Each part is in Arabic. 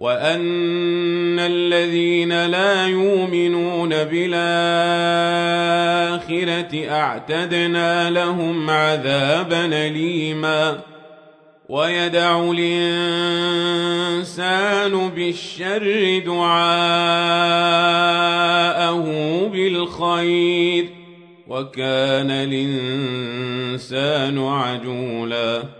وأن الذين لا يؤمنون بالآخرة أعتدنا لهم عذابا أليما ويدع الإنسان بالشر دعاءه بالخير وكان الإنسان عجولا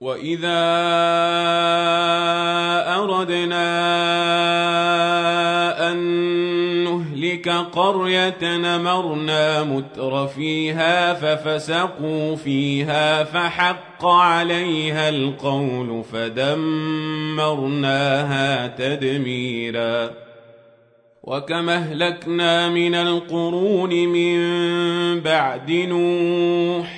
واذا اردنا ان نهلك قريه نمرنا متر فيها ففسقوا فيها فحق عليها القول فدمرناها تدميرا وكم اهلكنا من القرون من بعد نوح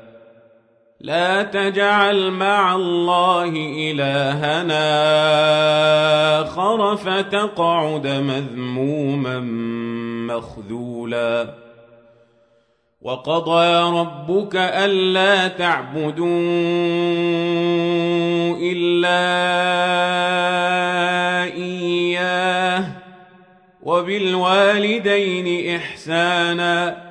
لا تجعل مع الله إلهنا آخر فتقعد مذموما مخذولا. وقضى ربك ألا تعبدوا إلا إياه وبالوالدين إحسانا.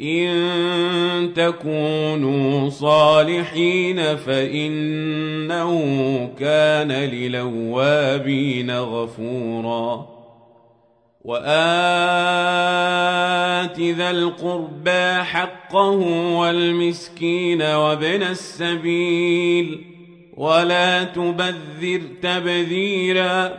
ان تكونوا صالحين فانه كان للوابين غفورا وات ذا القربى حقه والمسكين وابن السبيل ولا تبذر تبذيرا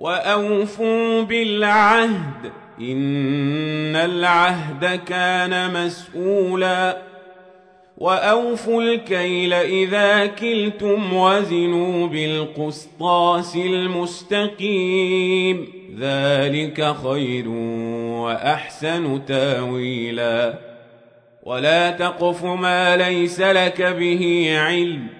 وأوفوا بالعهد إن العهد كان مسؤولا وأوفوا الكيل إذا كلتم وزنوا بالقسطاس المستقيم ذلك خير وأحسن تأويلا ولا تقف ما ليس لك به علم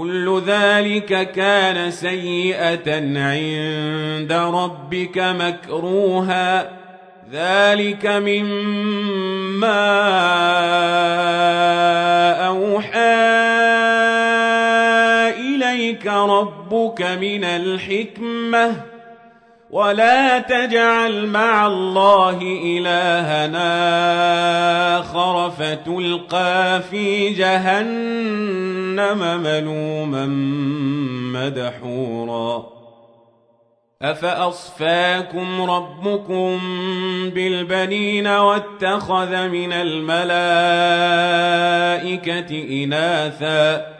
كل ذلك كان سيئة عند ربك مكروها. ذلك مما أوحى إليك ربك من الحكمة. ولا تجعل مع الله إلهنا آخر فتلقى في جهنم ملوما مدحورا أفأصفاكم ربكم بالبنين واتخذ من الملائكة إناثاً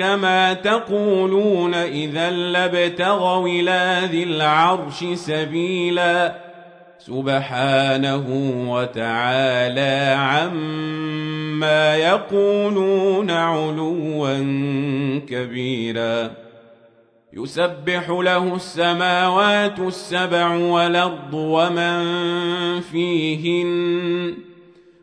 كما تقولون إذا لابتغوا إلى ذي العرش سبيلا سبحانه وتعالى عما يقولون علوا كبيرا يسبح له السماوات السبع والأرض ومن فيهن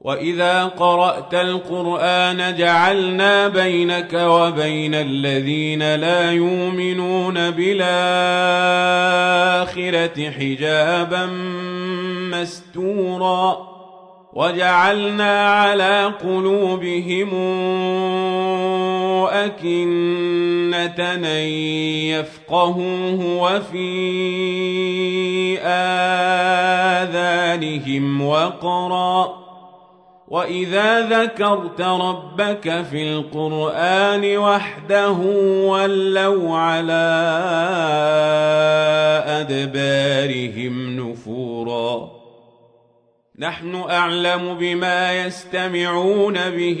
واذا قرات القران جعلنا بينك وبين الذين لا يؤمنون بالاخره حجابا مستورا وجعلنا على قلوبهم أكنة يفقهوه وفي آذانهم وقرا وإذا ذكرت ربك في القرآن وحده ولوا على أدبارهم نفورا نحن أعلم بما يستمعون به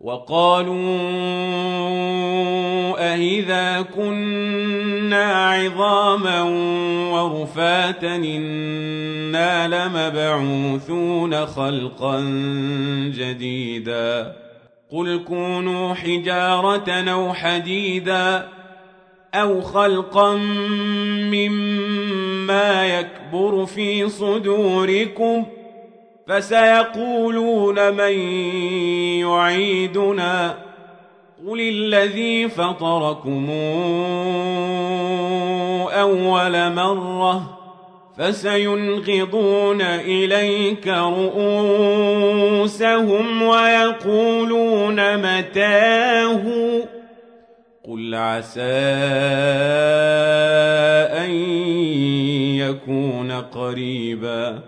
وقالوا أإذا كنا عظاما ورفاتا إنا لمبعوثون خلقا جديدا قل كونوا حجارة أو حديدا أو خلقا مما يكبر في صدوركم فسيقولون من يعيدنا قل الذي فطركم أول مرة فسينغضون إليك رؤوسهم ويقولون متاه قل عسى أن يكون قريبا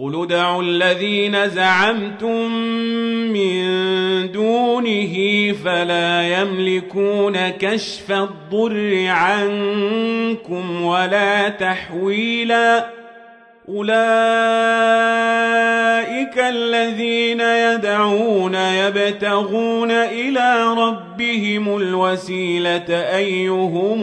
قل ادعوا الذين زعمتم من دونه فلا يملكون كشف الضر عنكم ولا تحويلا أولئك الذين يدعون يبتغون إلى ربهم الوسيلة أيهم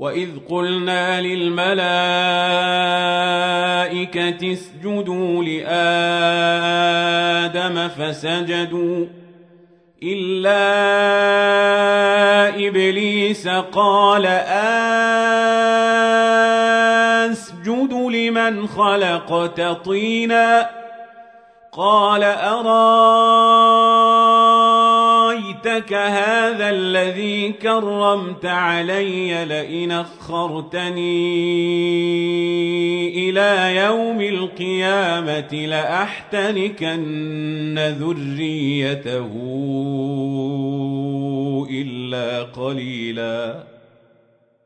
وإذ قلنا للملائكة اسجدوا لآدم فسجدوا إلا إبليس قال أسجد لمن خلقت طينا قال أرايتك هذا الذي كرمت علي لئن أخرتني إلى يوم القيامة لأحتنكن ذريته إلا قليلاً.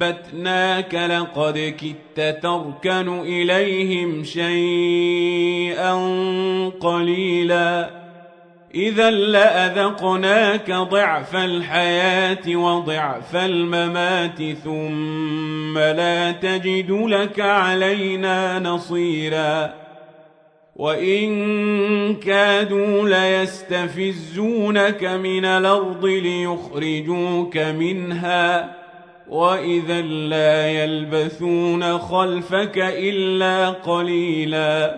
ثبتناك لقد كدت تركن إليهم شيئا قليلا إذا لأذقناك ضعف الحياة وضعف الممات ثم لا تجد لك علينا نصيراً وإن كادوا ليستفزونك من الأرض ليخرجوك منها وإذا لا يلبثون خلفك إلا قليلا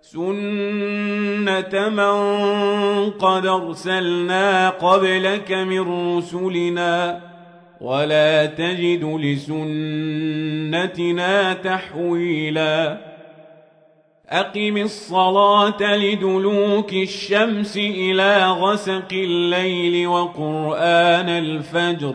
سنة من قد أرسلنا قبلك من رسلنا ولا تجد لسنتنا تحويلاً أقم الصلاة لدلوك الشمس إلى غسق الليل وقرآن الفجر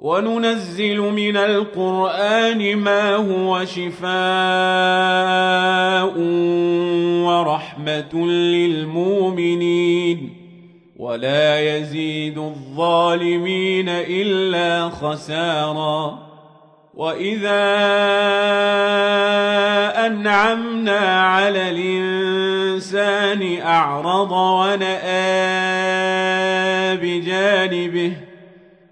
وننزل من القرآن ما هو شفاء ورحمة للمؤمنين. ولا يزيد الظالمين إلا خسارا. وإذا أنعمنا على الإنسان أعرض ونأى بجانبه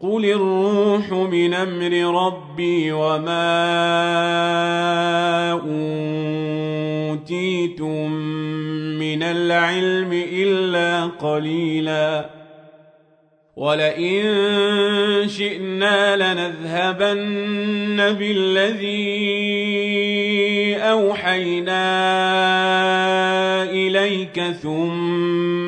قل الروح من أمر ربي وما اوتيتم من العلم الا قليلا ولئن شئنا لنذهبن بالذي اوحينا اليك ثم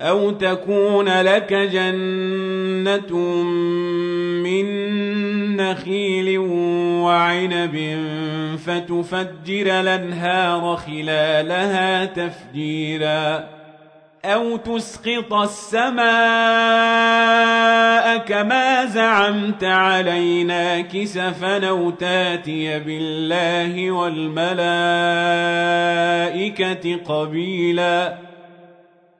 أو تكون لك جنة من نخيل وعنب فتفجر الأنهار خلالها تفجيرا أو تسقط السماء كما زعمت علينا كسفا أو تاتي بالله والملائكة قبيلاً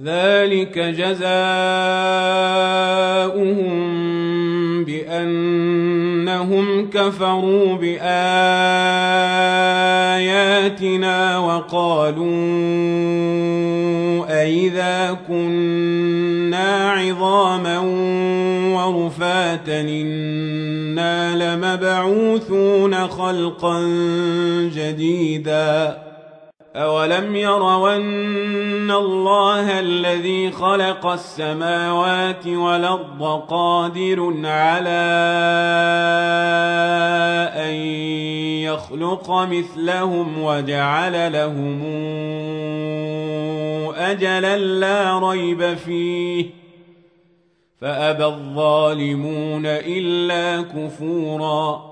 ذلك جزاؤهم بأنهم كفروا بآياتنا وقالوا أئذا كنا عظاما ورفاتا إنا لمبعوثون خلقا جديدا أولم يروا أن الله الذي خلق السماوات والأرض قادر على أن يخلق مثلهم وجعل لهم أجلا لا ريب فيه فأبى الظالمون إلا كفوراً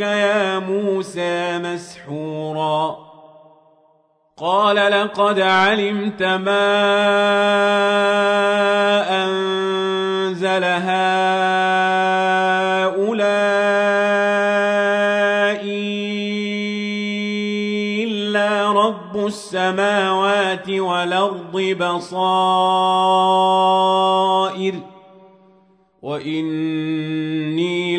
يا موسى مسحورا. قال لقد علمت ما أنزل هؤلاء إلا رب السماوات والأرض بصائر. وإني